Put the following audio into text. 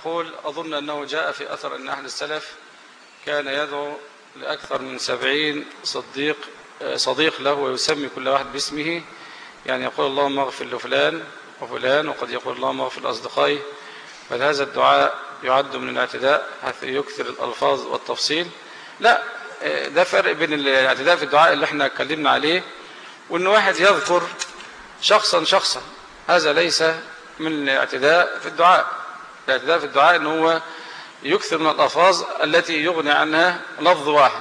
يقول أظن أنه جاء في أثر أن أهل السلف كان يدعو لأكثر من سبعين صديق صديق له ويسمي كل واحد باسمه يعني يقول اللهم اغفر لفلان وفلان وقد يقول اللهم اغفر لأصدقائي بل هذا الدعاء يعد من الاعتداء حيث يكثر الألفاظ والتفصيل. لا ده فرق بين الاعتداء في الدعاء اللي إحنا اتكلمنا عليه وإن واحد يذكر شخصا شخصا. هذا ليس من الاعتداء في الدعاء. الاعتداء في الدعاء إن هو يكثر من الألفاظ التي يغني عنها لفظ واحد.